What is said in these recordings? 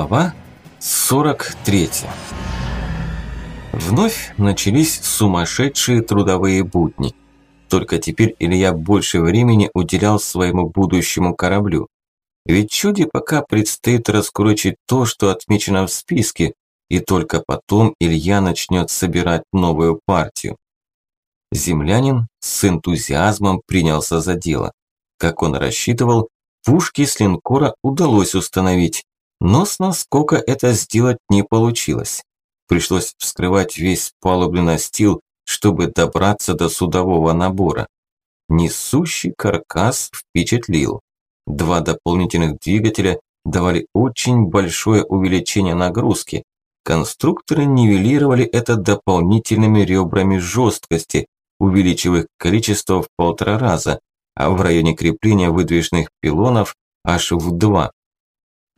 Глава 43 Вновь начались сумасшедшие трудовые будни. Только теперь Илья больше времени уделял своему будущему кораблю. Ведь чуде пока предстоит раскурочить то, что отмечено в списке, и только потом Илья начнет собирать новую партию. Землянин с энтузиазмом принялся за дело. Как он рассчитывал, пушки с линкора удалось установить, но с наскока это сделать не получилось. Пришлось вскрывать весь палубный настил, чтобы добраться до судового набора. Несущий каркас впечатлил. Два дополнительных двигателя давали очень большое увеличение нагрузки. Конструкторы нивелировали это дополнительными ребрами жесткости, увеличив их количество в полтора раза, а в районе крепления выдвижных пилонов аж в два.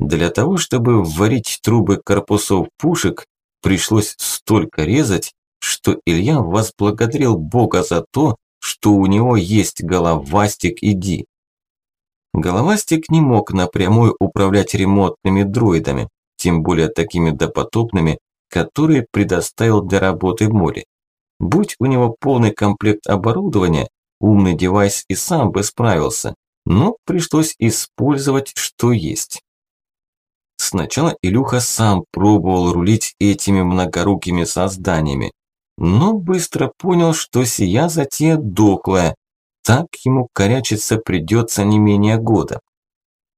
Для того, чтобы вварить трубы корпусов пушек, пришлось столько резать, что Илья возблагодарил Бога за то, что у него есть головастик и Ди. Головастик не мог напрямую управлять ремонтными дроидами, тем более такими допотопными, которые предоставил для работы в море. Будь у него полный комплект оборудования, умный девайс и сам бы справился, но пришлось использовать, что есть. Сначала Илюха сам пробовал рулить этими многорукими созданиями, но быстро понял, что сия затея дохлая, так ему корячиться придется не менее года.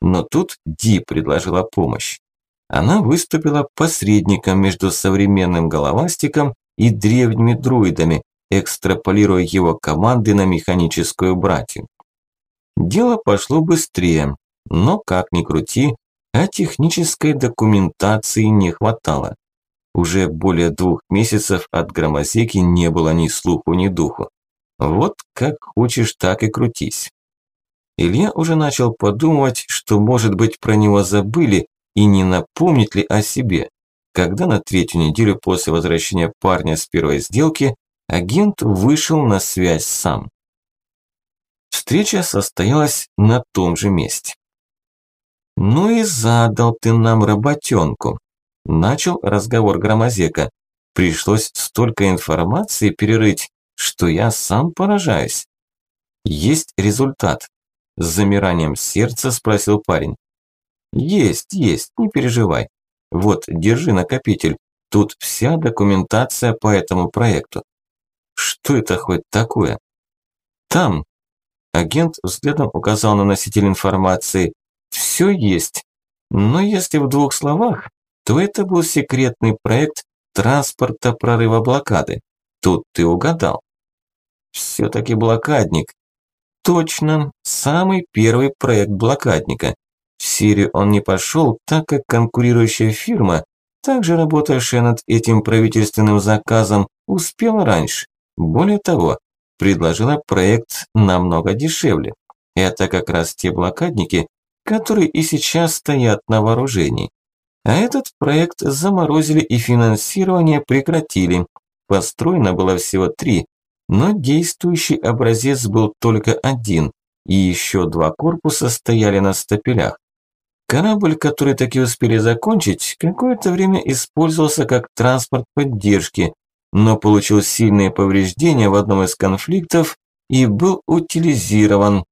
Но тут Ди предложила помощь. Она выступила посредником между современным головастиком и древними друидами, экстраполируя его команды на механическую братью. Дело пошло быстрее, но как ни крути, а технической документации не хватало. Уже более двух месяцев от громозеки не было ни слуху, ни духу. Вот как хочешь, так и крутись. Илья уже начал подумывать, что, может быть, про него забыли и не напомнит ли о себе, когда на третью неделю после возвращения парня с первой сделки агент вышел на связь сам. Встреча состоялась на том же месте. «Ну и задал ты нам работенку», – начал разговор Громозека. «Пришлось столько информации перерыть, что я сам поражаюсь». «Есть результат?» – с замиранием сердца спросил парень. «Есть, есть, не переживай. Вот, держи накопитель, тут вся документация по этому проекту». «Что это хоть такое?» «Там», – агент взглядом указал на носитель информации, все есть. Но если в двух словах, то это был секретный проект транспорта прорыва блокады. Тут ты угадал. Все-таки блокадник. Точно, самый первый проект блокадника. В серию он не пошел, так как конкурирующая фирма, также работавшая над этим правительственным заказом, успела раньше. Более того, предложила проект намного дешевле. Это как раз те блокадники, которые и сейчас стоят на вооружении. А этот проект заморозили и финансирование прекратили. Построено было всего три, но действующий образец был только один, и еще два корпуса стояли на стапелях. Корабль, который таки успели закончить, какое-то время использовался как транспорт поддержки, но получил сильные повреждения в одном из конфликтов и был утилизирован,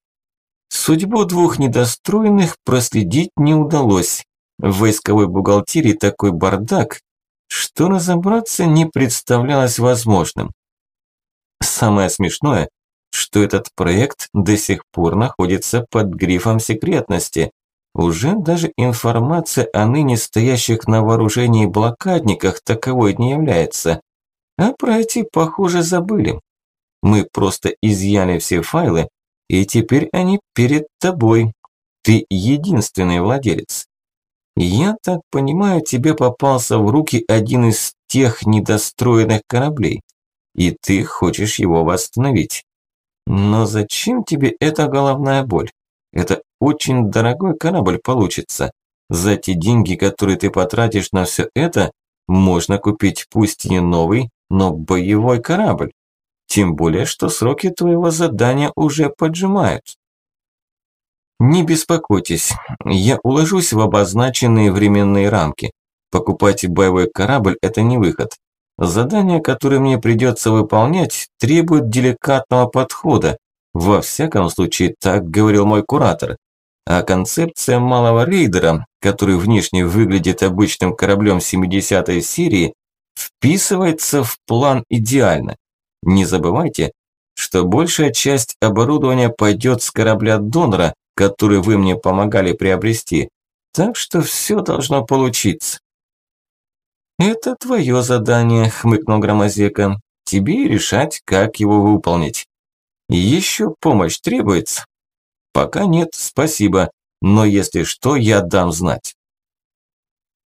Судьбу двух недостроенных проследить не удалось. В войсковой бухгалтерии такой бардак, что разобраться не представлялось возможным. Самое смешное, что этот проект до сих пор находится под грифом секретности. Уже даже информация о ныне стоящих на вооружении блокадниках таковой не является. А про эти, похоже, забыли. Мы просто изъяли все файлы и теперь они перед тобой. Ты единственный владелец. Я так понимаю, тебе попался в руки один из тех недостроенных кораблей, и ты хочешь его восстановить. Но зачем тебе эта головная боль? Это очень дорогой корабль получится. За те деньги, которые ты потратишь на все это, можно купить пусть не новый, но боевой корабль. Тем более, что сроки твоего задания уже поджимают. Не беспокойтесь, я уложусь в обозначенные временные рамки. Покупать боевой корабль – это не выход. Задание, которое мне придется выполнять, требует деликатного подхода. Во всяком случае, так говорил мой куратор. А концепция малого рейдера, который внешне выглядит обычным кораблем 70-й серии, вписывается в план идеально. Не забывайте, что большая часть оборудования пойдет с корабля донора, который вы мне помогали приобрести. Так что все должно получиться. «Это твое задание», – хмыкнул Громозека. «Тебе решать, как его выполнить. Еще помощь требуется?» «Пока нет, спасибо, но если что, я дам знать».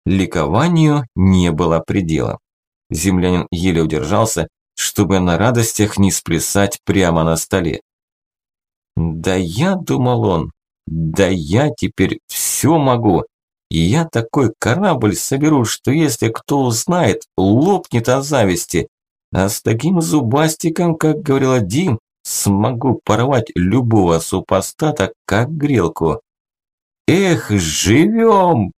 Ликованию не было предела. Землянин еле удержался, чтобы на радостях не сплясать прямо на столе. «Да я, – думал он, – да я теперь все могу, и я такой корабль соберу, что если кто узнает, лопнет от зависти. А с таким зубастиком, как говорила Дим, смогу порвать любого супостата, как грелку. Эх, живем!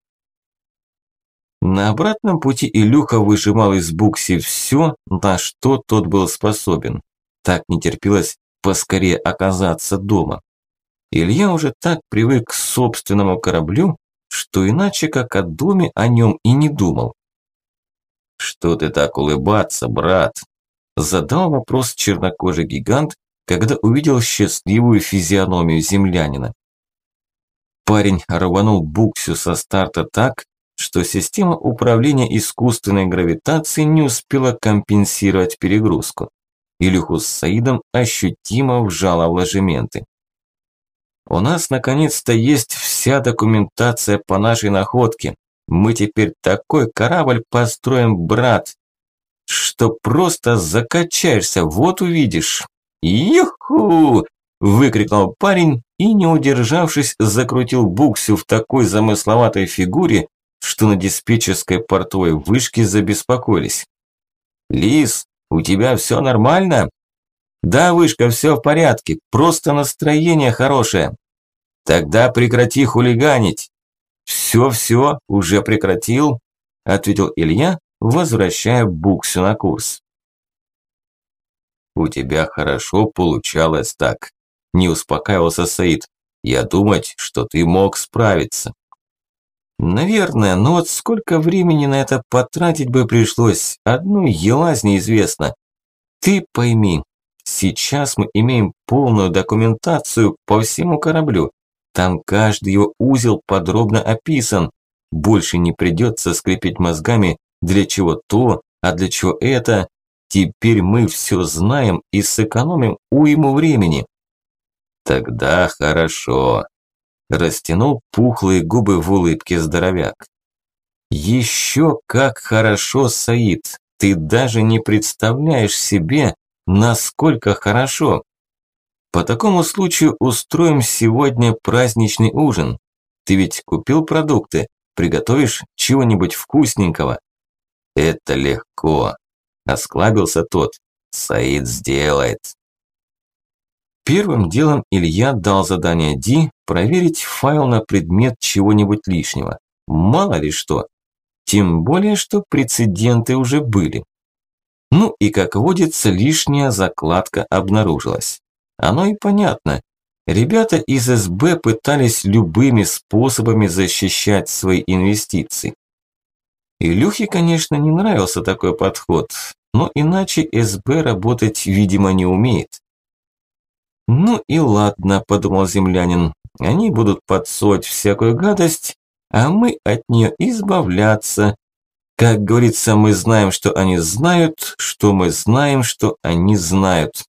На обратном пути Илюха выжимал из Букси все, на что тот был способен. Так не терпелось поскорее оказаться дома. Илья уже так привык к собственному кораблю, что иначе как о доме о нем и не думал. «Что ты так улыбаться, брат?» Задал вопрос чернокожий гигант, когда увидел счастливую физиономию землянина. Парень рванул буксю со старта так, что система управления искусственной гравитацией не успела компенсировать перегрузку. Илюху с Саидом ощутимо вжало в ложементы. У нас наконец-то есть вся документация по нашей находке. Мы теперь такой корабль построим, брат, что просто закачаешься, вот увидишь. Юху! выкрикнул парень и, не удержавшись, закрутил буксу в такой замысловатой фигуре, что на диспетчерской портовой вышке забеспокоились. «Лис, у тебя все нормально?» «Да, вышка, все в порядке, просто настроение хорошее». «Тогда прекрати хулиганить». «Все-все, уже прекратил», – ответил Илья, возвращая Буксю на курс. «У тебя хорошо получалось так», – не успокаивался Саид. «Я думать, что ты мог справиться». «Наверное, но вот сколько времени на это потратить бы пришлось, одну елазь неизвестно. Ты пойми, Сейчас мы имеем полную документацию по всему кораблю. Там каждый его узел подробно описан. Больше не придется скрипеть мозгами, для чего то, а для чего это. Теперь мы все знаем и сэкономим уйму времени. Тогда хорошо. Растянул пухлые губы в улыбке здоровяк. Еще как хорошо, Саид. Ты даже не представляешь себе, Насколько хорошо! По такому случаю устроим сегодня праздничный ужин. Ты ведь купил продукты, приготовишь чего-нибудь вкусненького. Это легко, осклабился тот. Саид сделает. Первым делом Илья дал задание Ди проверить файл на предмет чего-нибудь лишнего. Мало ли что. Тем более, что прецеденты уже были. Ну и, как водится, лишняя закладка обнаружилась. Оно и понятно. Ребята из СБ пытались любыми способами защищать свои инвестиции. Илюхе, конечно, не нравился такой подход, но иначе СБ работать, видимо, не умеет. «Ну и ладно», – подумал землянин, – «они будут подсовывать всякую гадость, а мы от нее избавляться, как говорится, мы знаем, что они знают, что мы знаем, что они знают.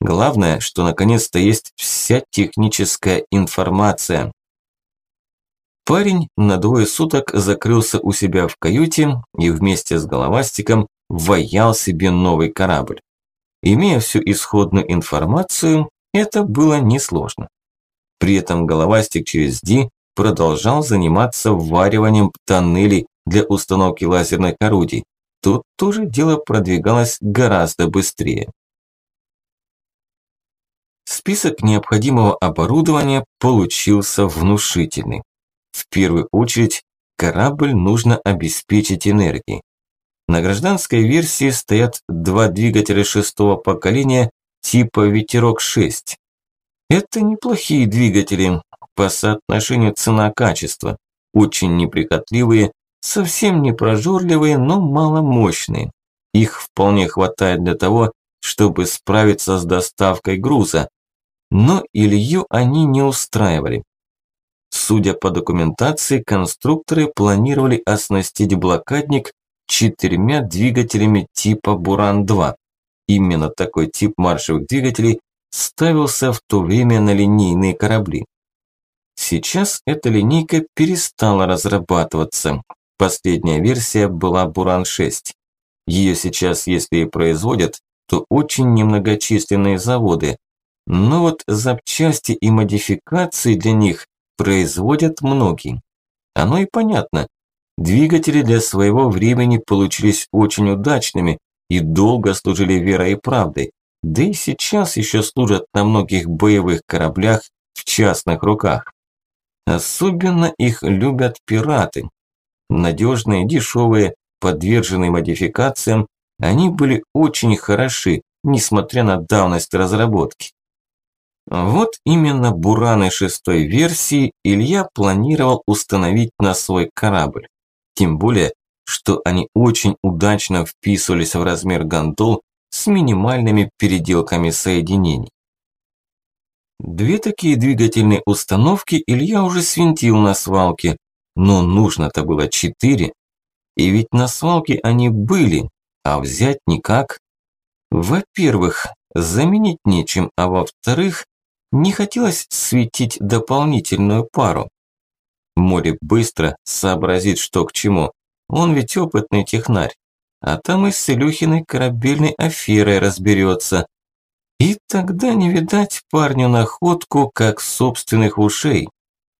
Главное, что наконец-то есть вся техническая информация. Парень на двое суток закрылся у себя в каюте и вместе с головастиком ваял себе новый корабль. Имея всю исходную информацию, это было несложно. При этом головастик через Ди продолжал заниматься вариванием тоннелей для установки лазерных орудий. Тут тоже дело продвигалось гораздо быстрее. Список необходимого оборудования получился внушительный. В первую очередь, корабль нужно обеспечить энергией. На гражданской версии стоят два двигателя шестого поколения типа «Ветерок-6». Это неплохие двигатели по соотношению цена-качество, очень неприхотливые, совсем не прожорливые, но маломощные. Их вполне хватает для того, чтобы справиться с доставкой груза. Но Илью они не устраивали. Судя по документации, конструкторы планировали оснастить блокадник четырьмя двигателями типа «Буран-2». Именно такой тип маршевых двигателей ставился в то время на линейные корабли. Сейчас эта линейка перестала разрабатываться. Последняя версия была «Буран-6». Ее сейчас, если и производят, то очень немногочисленные заводы. Но вот запчасти и модификации для них производят многие. Оно и понятно. Двигатели для своего времени получились очень удачными и долго служили верой и правдой. Да и сейчас еще служат на многих боевых кораблях в частных руках. Особенно их любят пираты. Надежные, дешевые, подверженные модификациям, они были очень хороши, несмотря на давность разработки. Вот именно бураны шестой версии Илья планировал установить на свой корабль. Тем более, что они очень удачно вписывались в размер гондол с минимальными переделками соединений. Две такие двигательные установки Илья уже свинтил на свалке, но нужно-то было четыре. И ведь на свалке они были, а взять никак. Во-первых, заменить нечем, а во-вторых, не хотелось светить дополнительную пару. Море быстро сообразит, что к чему. Он ведь опытный технарь. А там и с Илюхиной корабельной аферой разберется. И тогда не видать парню находку, как собственных ушей.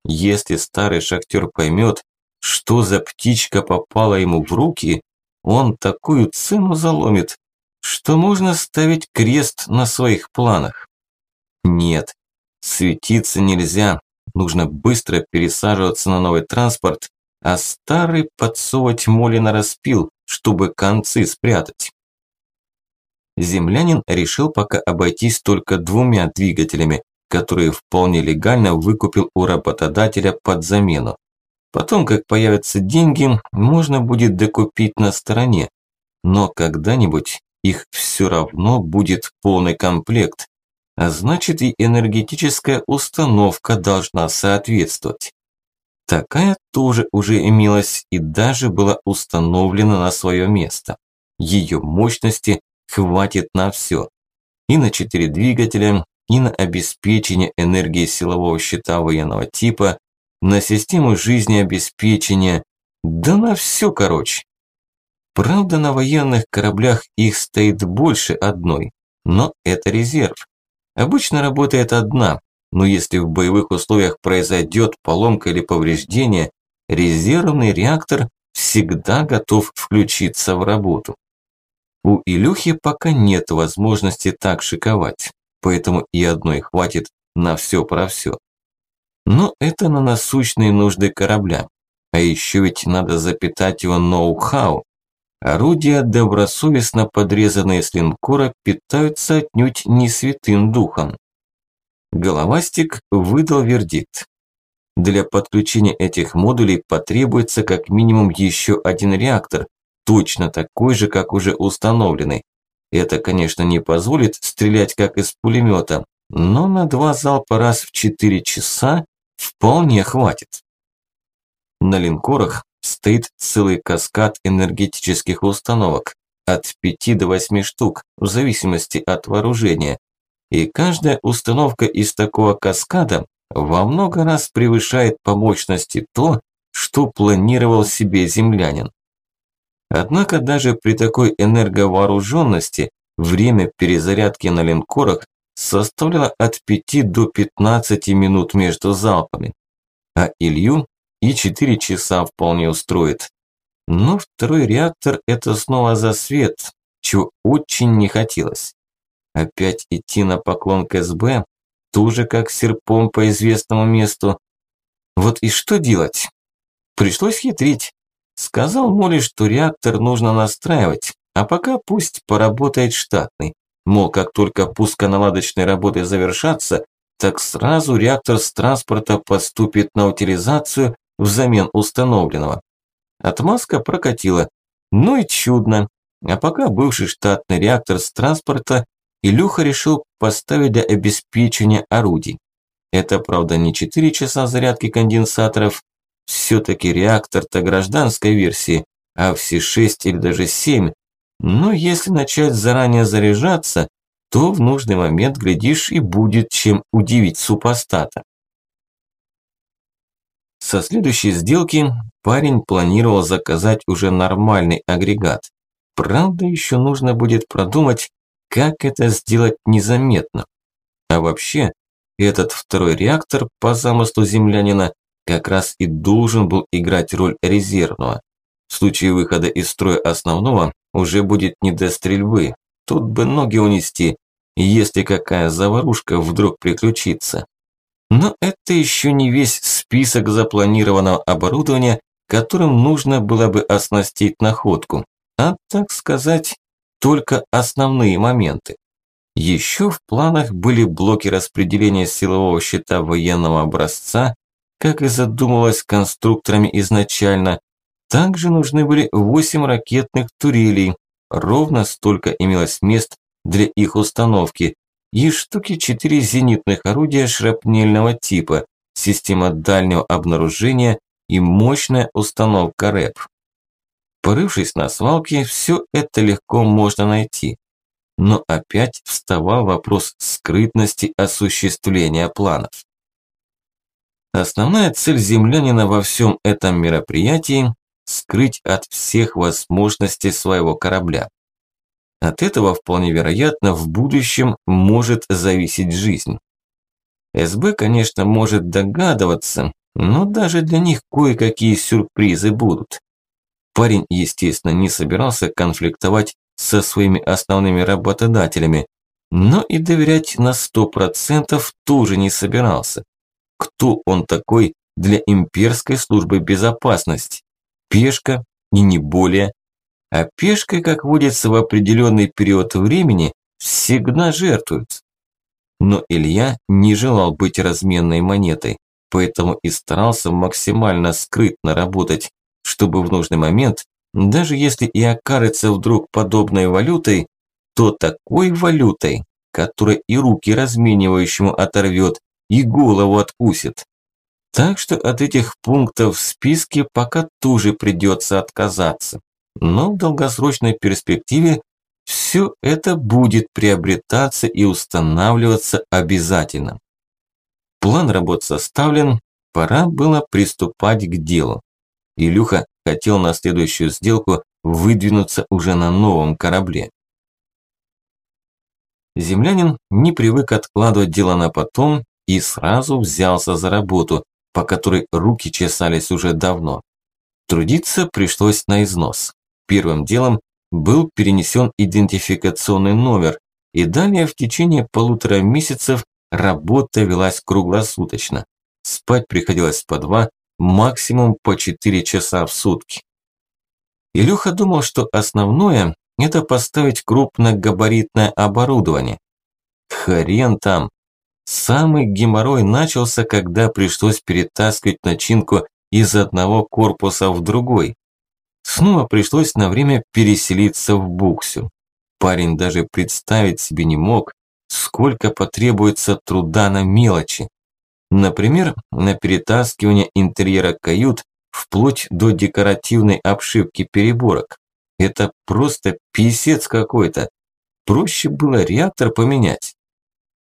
Если старый шахтер поймет, что за птичка попала ему в руки, он такую цену заломит, что можно ставить крест на своих планах. Нет, светиться нельзя, нужно быстро пересаживаться на новый транспорт, а старый подсовывать моли распил, чтобы концы спрятать землянин решил пока обойтись только двумя двигателями, которые вполне легально выкупил у работодателя под замену. Потом, как появятся деньги, можно будет докупить на стороне. Но когда-нибудь их все равно будет полный комплект. А значит и энергетическая установка должна соответствовать. Такая тоже уже имелась и даже была установлена на свое место. Ее мощности хватит на все. И на четыре двигателя, и на обеспечение энергии силового щита военного типа, на систему жизнеобеспечения, да на все короче. Правда, на военных кораблях их стоит больше одной, но это резерв. Обычно работает одна, но если в боевых условиях произойдет поломка или повреждение, резервный реактор всегда готов включиться в работу. У Илюхи пока нет возможности так шиковать, поэтому и одной хватит на все про все. Но это на насущные нужды корабля. А еще ведь надо запитать его ноу-хау. Орудия, добросовестно подрезанные с линкора, питаются отнюдь не святым духом. Головастик выдал вердикт. Для подключения этих модулей потребуется как минимум еще один реактор, точно такой же, как уже установленный. Это, конечно, не позволит стрелять как из пулемета, но на два залпа раз в 4 часа вполне хватит. На линкорах стоит целый каскад энергетических установок, от 5 до 8 штук, в зависимости от вооружения. И каждая установка из такого каскада во много раз превышает по мощности то, что планировал себе землянин. Однако даже при такой энерговооруженности время перезарядки на линкорах составляло от 5 до 15 минут между залпами. А Илью и 4 часа вполне устроит. Но второй реактор – это снова за свет, чего очень не хотелось. Опять идти на поклон к СБ? тоже как серпом по известному месту. Вот и что делать? Пришлось хитрить. Сказал Молли, что реактор нужно настраивать, а пока пусть поработает штатный. Мол, как только пусконаладочные работы завершатся, так сразу реактор с транспорта поступит на утилизацию взамен установленного. Отмазка прокатила. Ну и чудно. А пока бывший штатный реактор с транспорта Илюха решил поставить для обеспечения орудий. Это, правда, не 4 часа зарядки конденсаторов, все-таки реактор-то гражданской версии, а все 6 или даже 7. Но если начать заранее заряжаться, то в нужный момент, глядишь, и будет чем удивить супостата. Со следующей сделки парень планировал заказать уже нормальный агрегат. Правда, еще нужно будет продумать, как это сделать незаметно. А вообще, этот второй реактор по замыслу землянина как раз и должен был играть роль резервного. В случае выхода из строя основного уже будет не до стрельбы. Тут бы ноги унести, если какая заварушка вдруг приключится. Но это еще не весь список запланированного оборудования, которым нужно было бы оснастить находку, а, так сказать, только основные моменты. Еще в планах были блоки распределения силового щита военного образца, как и задумывалось конструкторами изначально. Также нужны были 8 ракетных турелей, ровно столько имелось мест для их установки, и штуки 4 зенитных орудия шрапнельного типа, система дальнего обнаружения и мощная установка РЭП. Порывшись на свалке, все это легко можно найти. Но опять вставал вопрос скрытности осуществления планов. Основная цель землянина во всем этом мероприятии – скрыть от всех возможностей своего корабля. От этого вполне вероятно в будущем может зависеть жизнь. СБ, конечно, может догадываться, но даже для них кое-какие сюрпризы будут. Парень, естественно, не собирался конфликтовать со своими основными работодателями, но и доверять на 100% тоже не собирался. Кто он такой для имперской службы безопасности? Пешка и не более. А пешкой, как водится в определенный период времени, всегда жертвуют. Но Илья не желал быть разменной монетой, поэтому и старался максимально скрытно работать, чтобы в нужный момент, даже если и окажется вдруг подобной валютой, то такой валютой, которая и руки разменивающему оторвет, и голову откусит. Так что от этих пунктов в списке пока тоже придется отказаться но в долгосрочной перспективе все это будет приобретаться и устанавливаться обязательно. План работ составлен, пора было приступать к делу. Илюха хотел на следующую сделку выдвинуться уже на новом корабле. Землянин не привык откладывать дела на потом и сразу взялся за работу, по которой руки чесались уже давно. Трудиться пришлось на износ. Первым делом был перенесен идентификационный номер, и далее в течение полутора месяцев работа велась круглосуточно. Спать приходилось по два, максимум по четыре часа в сутки. Илюха думал, что основное – это поставить крупногабаритное оборудование. Хрен там. Самый геморрой начался, когда пришлось перетаскивать начинку из одного корпуса в другой. Снова пришлось на время переселиться в Буксю. Парень даже представить себе не мог, сколько потребуется труда на мелочи. Например, на перетаскивание интерьера кают вплоть до декоративной обшивки переборок. Это просто писец какой-то. Проще было реактор поменять.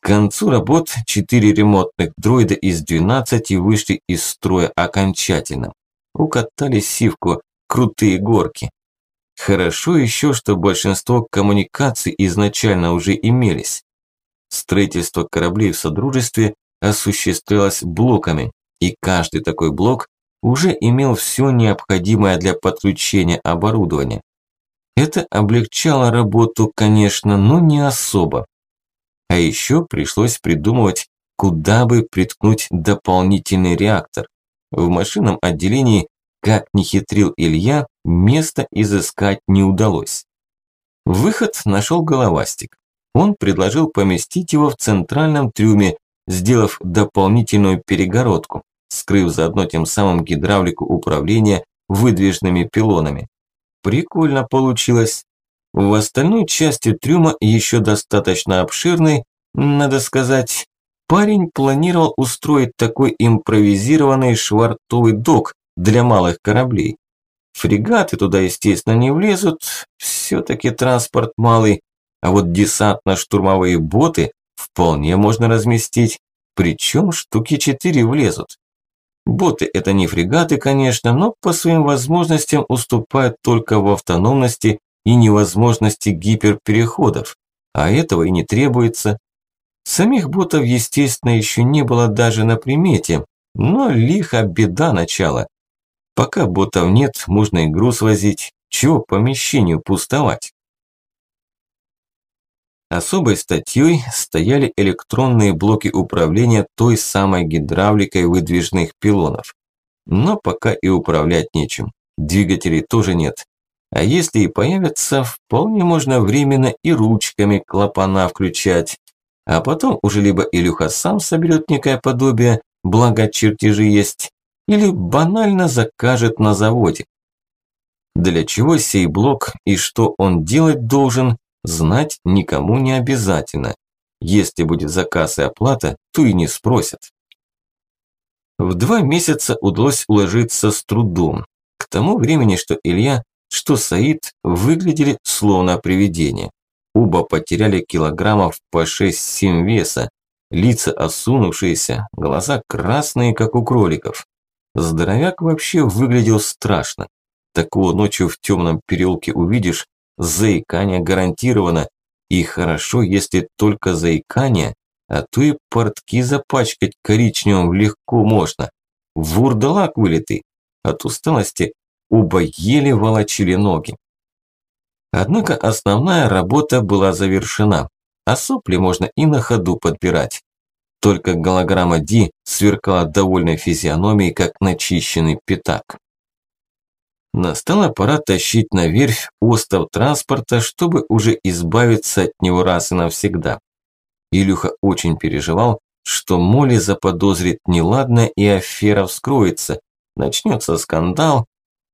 К концу работ четыре ремонтных дроида из 12 вышли из строя окончательно. Укатали сивку, крутые горки. Хорошо еще, что большинство коммуникаций изначально уже имелись. Строительство кораблей в Содружестве осуществлялось блоками, и каждый такой блок уже имел все необходимое для подключения оборудования. Это облегчало работу, конечно, но не особо. А еще пришлось придумывать, куда бы приткнуть дополнительный реактор. В машинном отделении, как ни хитрил Илья, места изыскать не удалось. Выход нашел головастик. Он предложил поместить его в центральном трюме, сделав дополнительную перегородку, скрыв заодно тем самым гидравлику управления выдвижными пилонами. Прикольно получилось. В остальной части трюма, еще достаточно обширной, надо сказать, парень планировал устроить такой импровизированный швартовый док для малых кораблей. Фрегаты туда, естественно, не влезут, все-таки транспорт малый, а вот десантно-штурмовые боты вполне можно разместить, причем штуки четыре влезут. Боты это не фрегаты, конечно, но по своим возможностям уступают только в автономности и невозможности гиперпереходов, а этого и не требуется. Самих ботов, естественно, еще не было даже на примете, но лихо беда начала. Пока ботов нет, можно и груз возить, чего помещению пустовать. Особой статьей стояли электронные блоки управления той самой гидравликой выдвижных пилонов. Но пока и управлять нечем. Двигателей тоже нет. А если и появятся, вполне можно временно и ручками клапана включать. А потом уже либо Илюха сам соберет некое подобие, благо чертежи есть, или банально закажет на заводе. Для чего сей блок и что он делать должен, знать никому не обязательно. Если будет заказ и оплата, то и не спросят. В два месяца удалось уложиться с трудом. К тому времени, что Илья, что Саид выглядели словно привидения. Оба потеряли килограммов по 6-7 веса, лица осунувшиеся, глаза красные, как у кроликов. Здоровяк вообще выглядел страшно. Такого ночью в темном переулке увидишь, заикание гарантировано. И хорошо, если только заикание, а то и портки запачкать коричневым легко можно. Вурдалак вылитый. От усталости оба еле волочили ноги. Однако основная работа была завершена, а сопли можно и на ходу подбирать. Только голограмма Ди сверкала довольной физиономией, как начищенный пятак. Настала пора тащить на верфь остов транспорта, чтобы уже избавиться от него раз и навсегда. Илюха очень переживал, что Молли заподозрит неладное и афера вскроется, начнется скандал,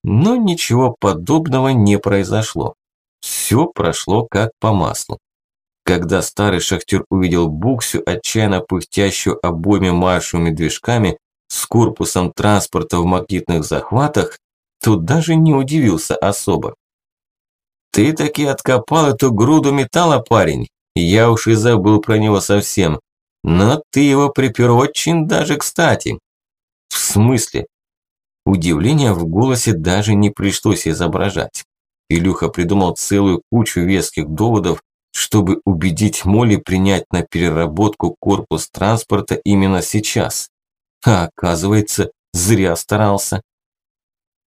но ничего подобного не произошло. Все прошло как по маслу. Когда старый шахтер увидел Буксю, отчаянно пыхтящую обоими маршевыми движками с корпусом транспорта в магнитных захватах, Тут даже не удивился особо. «Ты таки откопал эту груду металла, парень. Я уж и забыл про него совсем. Но ты его припер очень даже кстати». «В смысле?» Удивление в голосе даже не пришлось изображать. Илюха придумал целую кучу веских доводов, чтобы убедить Молли принять на переработку корпус транспорта именно сейчас. А оказывается, зря старался.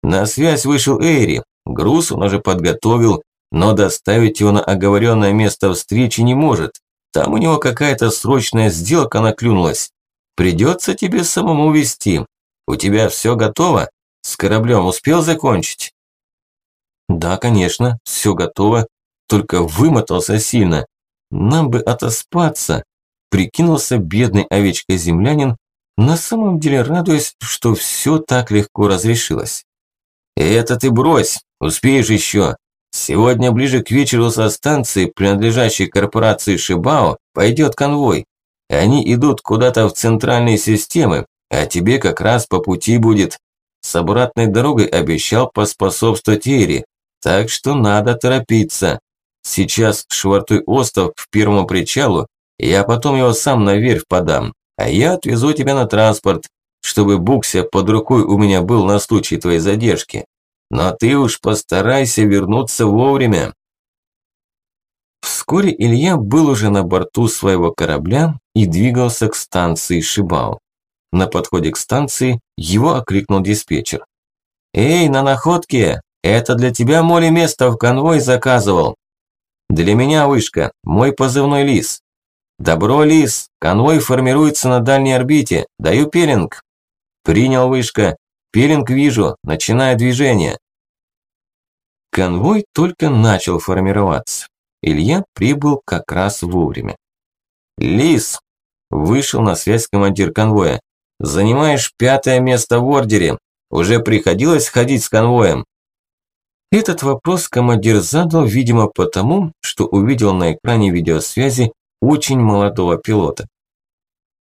На связь вышел Эйри. Груз он уже подготовил, но доставить его на оговоренное место встречи не может. Там у него какая-то срочная сделка наклюнулась. Придется тебе самому вести. У тебя все готово? С кораблем успел закончить? Да, конечно, все готово. Только вымотался сильно. Нам бы отоспаться. Прикинулся бедный овечка-землянин, на самом деле радуясь, что все так легко разрешилось. «Это ты брось, успеешь еще. Сегодня ближе к вечеру со станции, принадлежащей корпорации Шибао, пойдет конвой. Они идут куда-то в центральные системы, а тебе как раз по пути будет. С обратной дорогой обещал поспособствовать Эри, так что надо торопиться. Сейчас швартуй остров к первому причалу, я потом его сам наверх подам, а я отвезу тебя на транспорт, чтобы Букся под рукой у меня был на случай твоей задержки. Но ты уж постарайся вернуться вовремя. Вскоре Илья был уже на борту своего корабля и двигался к станции Шибао. На подходе к станции его окликнул диспетчер. «Эй, на находке! Это для тебя Моли место в конвой заказывал!» «Для меня вышка, мой позывной лис». «Добро, Лис! Конвой формируется на дальней орбите. Даю пелинг!» «Принял вышка. Пелинг вижу. Начинаю движение». Конвой только начал формироваться. Илья прибыл как раз вовремя. «Лис!» – вышел на связь командир конвоя. «Занимаешь пятое место в ордере. Уже приходилось ходить с конвоем?» Этот вопрос командир задал, видимо, потому, что увидел на экране видеосвязи очень молодого пилота.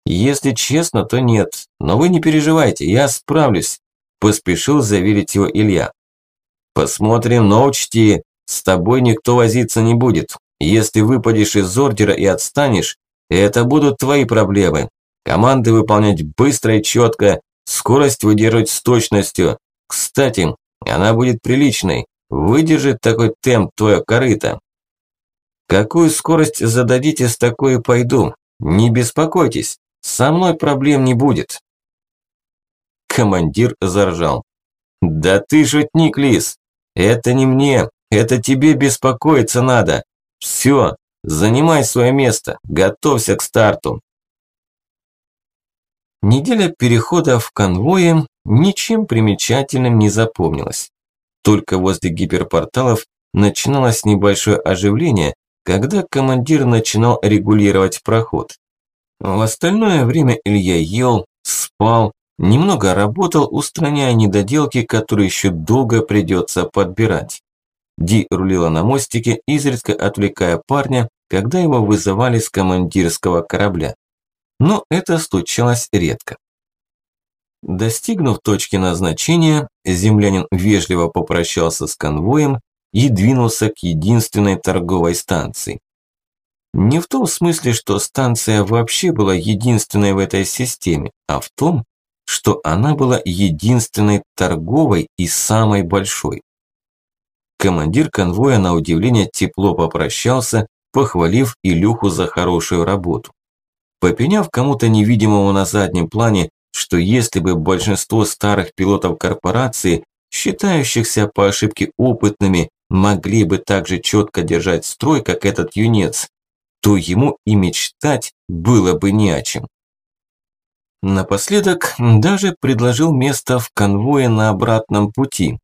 «Если честно, то нет, но вы не переживайте, я справлюсь», – поспешил заверить его Илья. «Посмотрим, но учти, с тобой никто возиться не будет. Если выпадешь из ордера и отстанешь, это будут твои проблемы. Команды выполнять быстро и четко, скорость выдерживать с точностью. Кстати, она будет приличной. Выдержит такой темп твое корыто. Какую скорость зададите, с такой пойду. Не беспокойтесь, со мной проблем не будет. Командир заржал. Да ты шутник, Лис. Это не мне, это тебе беспокоиться надо. Все, занимай свое место, готовься к старту. Неделя перехода в конвое ничем примечательным не запомнилась. Только возле гиперпорталов начиналось небольшое оживление, когда командир начинал регулировать проход. В остальное время Илья ел, спал, немного работал, устраняя недоделки, которые еще долго придется подбирать. Ди рулила на мостике, изредка отвлекая парня, когда его вызывали с командирского корабля. Но это случалось редко. Достигнув точки назначения, землянин вежливо попрощался с конвоем и двинулся к единственной торговой станции. Не в том смысле, что станция вообще была единственной в этой системе, а в том, что она была единственной торговой и самой большой. Командир конвоя на удивление тепло попрощался, похвалив Илюху за хорошую работу. Попеняв кому-то невидимому на заднем плане, что если бы большинство старых пилотов корпорации, считающихся по ошибке опытными, могли бы так же четко держать строй, как этот юнец, то ему и мечтать было бы не о чем. Напоследок даже предложил место в конвое на обратном пути,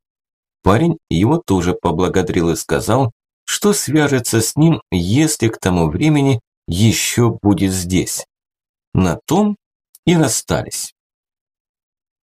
Парень его тоже поблагодарил и сказал, что свяжется с ним, если к тому времени еще будет здесь. На том и расстались.